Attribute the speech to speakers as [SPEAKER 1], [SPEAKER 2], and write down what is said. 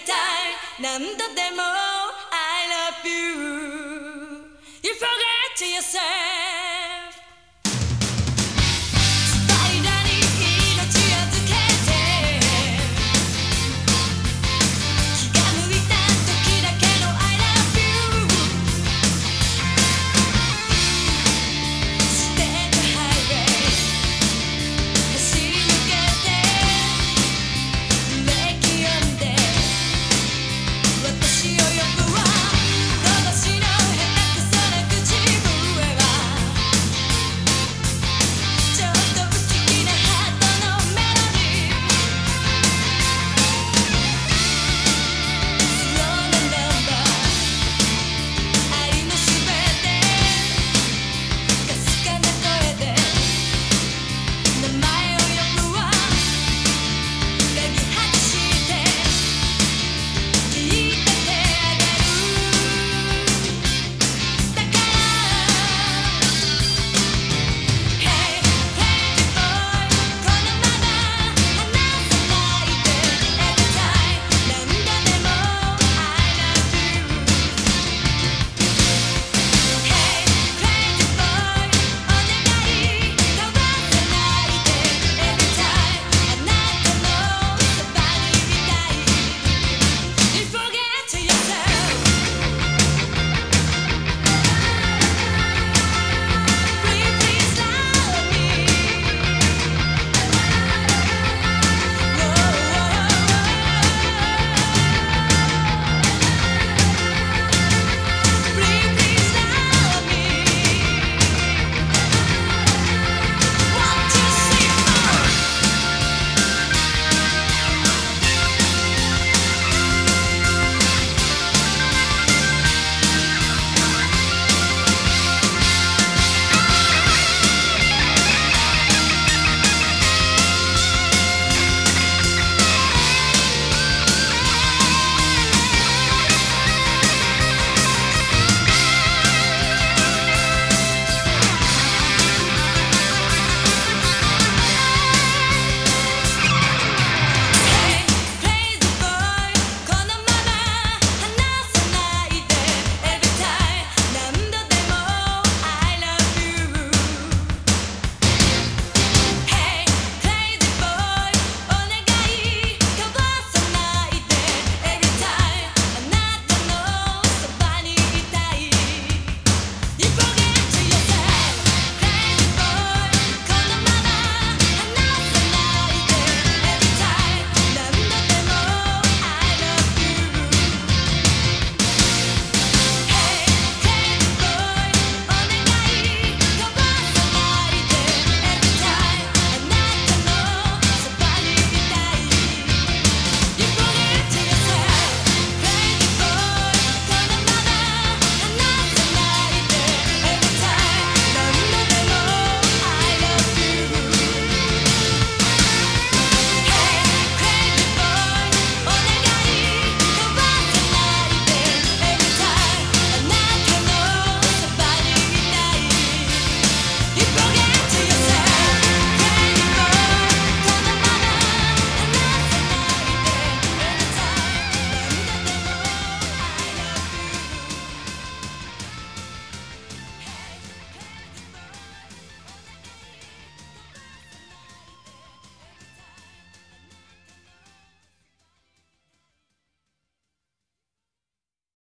[SPEAKER 1] time. 何度でも I love you. You forget yourself.